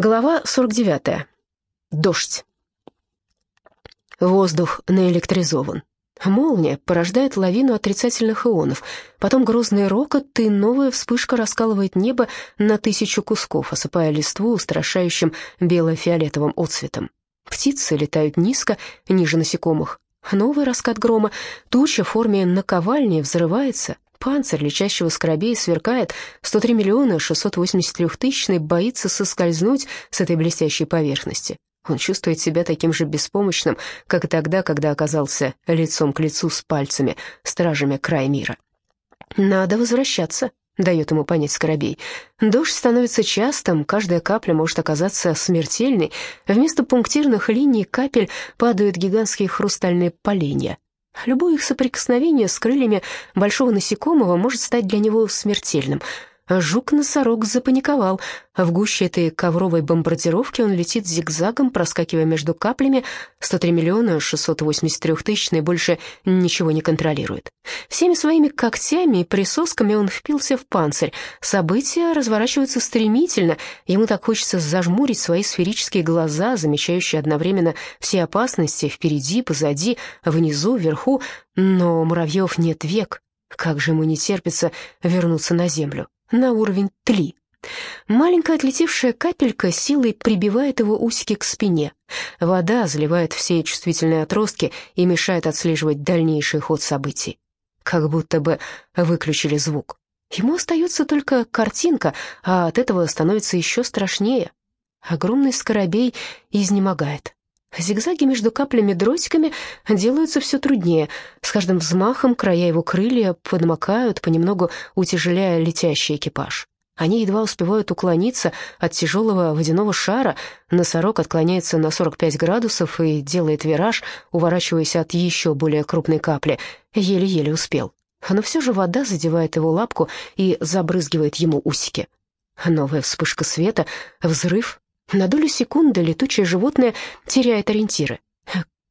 Глава 49. Дождь. Воздух наэлектризован. Молния порождает лавину отрицательных ионов, потом грозный рокот и новая вспышка раскалывает небо на тысячу кусков, осыпая листву устрашающим бело-фиолетовым отцветом. Птицы летают низко, ниже насекомых. Новый раскат грома, туча в форме наковальни взрывается, Панцирь летящего скоробея сверкает, 103 миллиона 683 тысячный боится соскользнуть с этой блестящей поверхности. Он чувствует себя таким же беспомощным, как и тогда, когда оказался лицом к лицу с пальцами, стражами края мира. «Надо возвращаться», — дает ему понять Скоробей. «Дождь становится частым, каждая капля может оказаться смертельной. Вместо пунктирных линий капель падают гигантские хрустальные поленья. Любое их соприкосновение с крыльями большого насекомого может стать для него смертельным. Жук-носорог запаниковал. В гуще этой ковровой бомбардировки он летит зигзагом, проскакивая между каплями. 103 миллиона 683 тысячные больше ничего не контролирует. Всеми своими когтями и присосками он впился в панцирь. События разворачиваются стремительно. Ему так хочется зажмурить свои сферические глаза, замечающие одновременно все опасности впереди, позади, внизу, вверху. Но муравьев нет век. Как же ему не терпится вернуться на землю на уровень тли. Маленькая отлетевшая капелька силой прибивает его усики к спине. Вода заливает все чувствительные отростки и мешает отслеживать дальнейший ход событий. Как будто бы выключили звук. Ему остается только картинка, а от этого становится еще страшнее. Огромный скоробей изнемогает. Зигзаги между каплями-дротиками делаются все труднее. С каждым взмахом края его крылья подмокают, понемногу утяжеляя летящий экипаж. Они едва успевают уклониться от тяжелого водяного шара. Носорог отклоняется на 45 градусов и делает вираж, уворачиваясь от еще более крупной капли. Еле-еле успел. Но все же вода задевает его лапку и забрызгивает ему усики. Новая вспышка света, взрыв, на долю секунды летучее животное теряет ориентиры.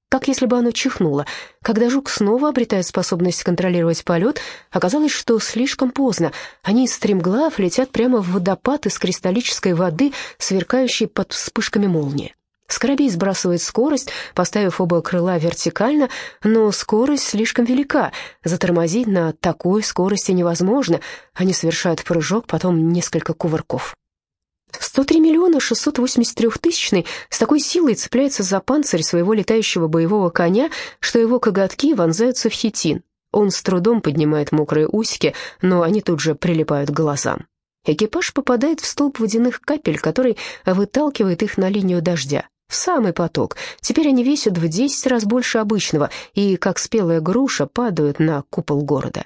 Как если бы оно чихнуло. Когда жук снова обретает способность контролировать полет, оказалось, что слишком поздно. Они стремглав летят прямо в водопад из кристаллической воды, сверкающей под вспышками молнии. Скоробей сбрасывает скорость, поставив оба крыла вертикально, но скорость слишком велика. Затормозить на такой скорости невозможно. Они совершают прыжок, потом несколько кувырков. 103 миллиона 683 тысячный с такой силой цепляется за панцирь своего летающего боевого коня, что его коготки вонзаются в хитин. Он с трудом поднимает мокрые усики, но они тут же прилипают к глазам. Экипаж попадает в столб водяных капель, который выталкивает их на линию дождя. В самый поток. Теперь они весят в 10 раз больше обычного и, как спелая груша, падают на купол города.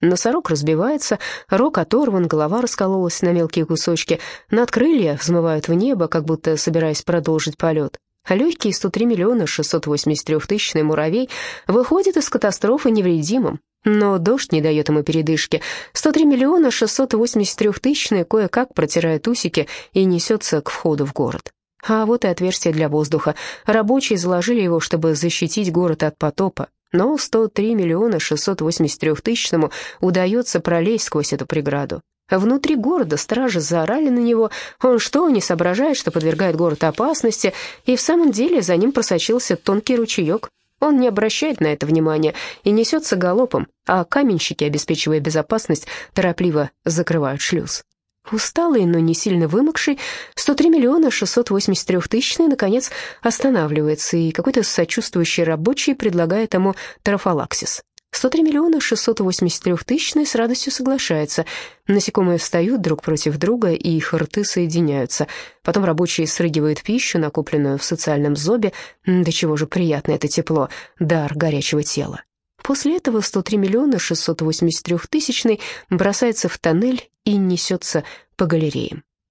Носорог разбивается, рог оторван, голова раскололась на мелкие кусочки, над крылья взмывают в небо, как будто собираясь продолжить полет. А легкий 103 миллиона 683 тысячный муравей выходит из катастрофы невредимым. Но дождь не дает ему передышки. 103 миллиона 683 тысячный кое-как протирает усики и несется к входу в город. А вот и отверстие для воздуха. Рабочие заложили его, чтобы защитить город от потопа. Но 103 миллиона 683 тысячному удается пролезть сквозь эту преграду. Внутри города стражи заорали на него. Он что, не соображает, что подвергает город опасности, и в самом деле за ним просочился тонкий ручеек. Он не обращает на это внимания и несется галопом, а каменщики, обеспечивая безопасность, торопливо закрывают шлюз. Усталый, но не сильно вымокший, 103 миллиона 683 тысячный, наконец, останавливается, и какой-то сочувствующий рабочий предлагает ему трофалаксис. 103 миллиона 683 тысячный с радостью соглашается. Насекомые встают друг против друга, и их рты соединяются. Потом рабочий срыгивает пищу, накопленную в социальном зобе. До чего же приятно это тепло, дар горячего тела. После этого 103 миллиона 683 тысячный бросается в тоннель и несется по галереям.